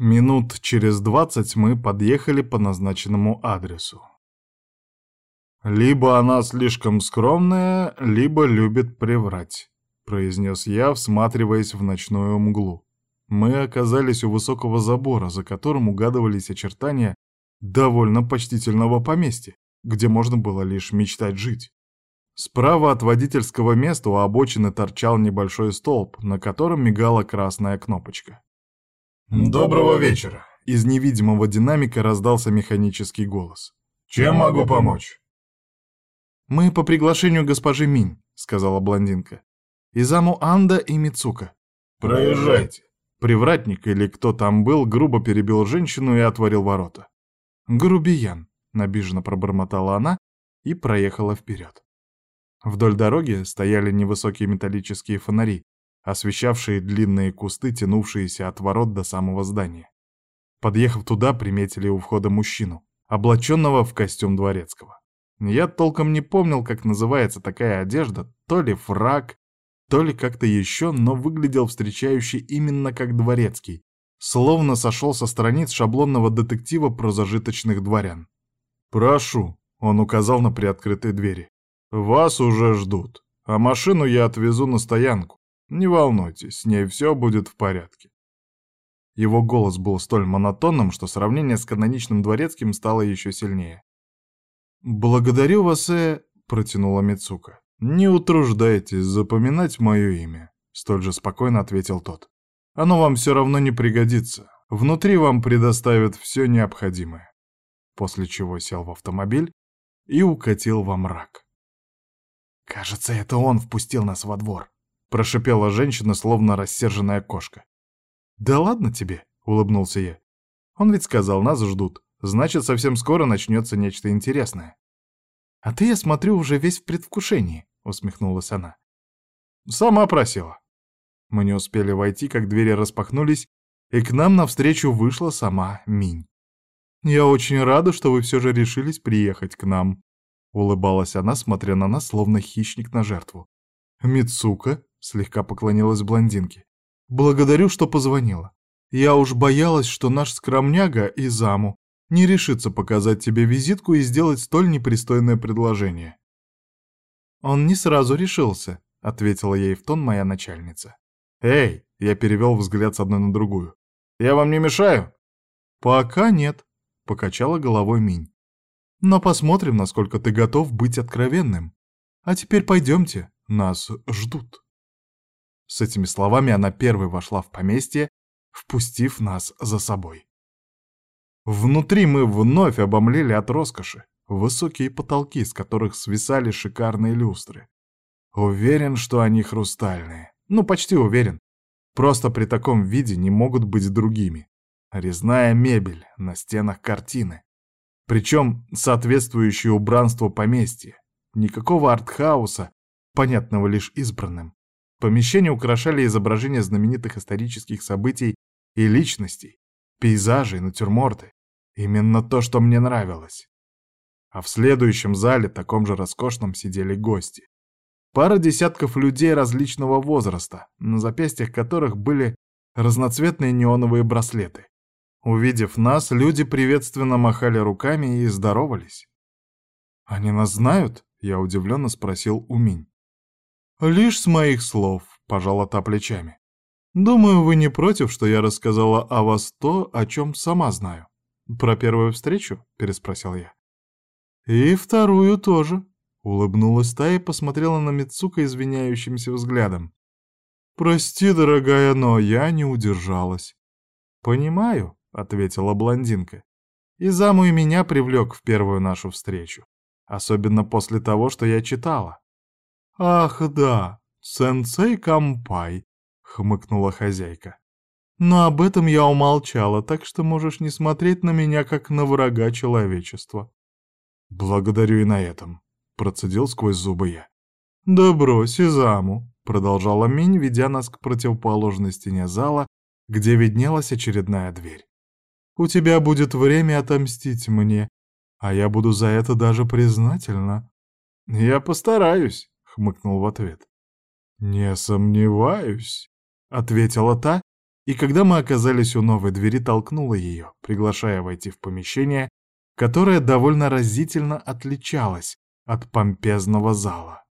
Минут через двадцать мы подъехали по назначенному адресу. «Либо она слишком скромная, либо любит приврать», — произнес я, всматриваясь в ночную мглу. Мы оказались у высокого забора, за которым угадывались очертания довольно почтительного поместья, где можно было лишь мечтать жить. Справа от водительского места у обочины торчал небольшой столб, на котором мигала красная кнопочка. «Доброго вечера!» Из невидимого динамика раздался механический голос. «Чем могу помочь?» «Мы по приглашению госпожи Минь», — сказала блондинка. «Изаму Анда и Мицука». «Проезжайте». Привратник или кто там был, грубо перебил женщину и отворил ворота. «Грубиян», — набиженно пробормотала она и проехала вперед. Вдоль дороги стояли невысокие металлические фонари, освещавшие длинные кусты, тянувшиеся от ворот до самого здания. Подъехав туда, приметили у входа мужчину, облаченного в костюм дворецкого. Я толком не помнил, как называется такая одежда, то ли фраг, то ли как-то еще, но выглядел встречающий именно как дворецкий, словно сошел со страниц шаблонного детектива про зажиточных дворян. «Прошу», — он указал на приоткрытые двери. «Вас уже ждут, а машину я отвезу на стоянку. Не волнуйтесь, с ней все будет в порядке». Его голос был столь монотонным, что сравнение с каноничным дворецким стало еще сильнее. «Благодарю вас, э...» — протянула Мицука. «Не утруждайтесь запоминать мое имя», — столь же спокойно ответил тот. «Оно вам все равно не пригодится. Внутри вам предоставят все необходимое». После чего сел в автомобиль и укатил во мрак. «Кажется, это он впустил нас во двор», — прошипела женщина, словно рассерженная кошка. «Да ладно тебе», — улыбнулся я. «Он ведь сказал, нас ждут. Значит, совсем скоро начнется нечто интересное. «А ты, я смотрю, уже весь в предвкушении», — усмехнулась она. «Сама просила». Мы не успели войти, как двери распахнулись, и к нам навстречу вышла сама Минь. «Я очень рада, что вы все же решились приехать к нам», — улыбалась она, смотря на нас, словно хищник на жертву. «Мицука», — слегка поклонилась блондинке, — «благодарю, что позвонила. Я уж боялась, что наш скромняга и заму не решится показать тебе визитку и сделать столь непристойное предложение. Он не сразу решился, ответила ей в тон моя начальница. Эй, я перевел взгляд с одной на другую. Я вам не мешаю? Пока нет, покачала головой Минь. Но посмотрим, насколько ты готов быть откровенным. А теперь пойдемте, нас ждут. С этими словами она первой вошла в поместье, впустив нас за собой. Внутри мы вновь обомлели от роскоши. Высокие потолки, с которых свисали шикарные люстры. Уверен, что они хрустальные. Ну, почти уверен. Просто при таком виде не могут быть другими. Резная мебель, на стенах картины. Причем соответствующее убранству поместья. Никакого артхауса, понятного лишь избранным. Помещение украшали изображения знаменитых исторических событий и личностей, пейзажи натюрморты. Именно то, что мне нравилось. А в следующем зале, таком же роскошном, сидели гости. Пара десятков людей различного возраста, на запястьях которых были разноцветные неоновые браслеты. Увидев нас, люди приветственно махали руками и здоровались. «Они нас знают?» — я удивленно спросил у Минь. «Лишь с моих слов», — пожала та плечами. «Думаю, вы не против, что я рассказала о вас то, о чем сама знаю». «Про первую встречу?» — переспросил я. «И вторую тоже», — улыбнулась та и посмотрела на Мицука извиняющимся взглядом. «Прости, дорогая, но я не удержалась». «Понимаю», — ответила блондинка. «И заму и меня привлек в первую нашу встречу. Особенно после того, что я читала». «Ах, да, сенсей Кампай», — хмыкнула хозяйка. Но об этом я умолчала, так что можешь не смотреть на меня, как на врага человечества. Благодарю и на этом, процедил сквозь зубы я. Да брось, заму, продолжала Минь, ведя нас к противоположной стене зала, где виднелась очередная дверь. У тебя будет время отомстить мне, а я буду за это даже признательна. Я постараюсь, хмыкнул в ответ. Не сомневаюсь, ответила та и когда мы оказались у новой двери, толкнула ее, приглашая войти в помещение, которое довольно разительно отличалось от помпезного зала.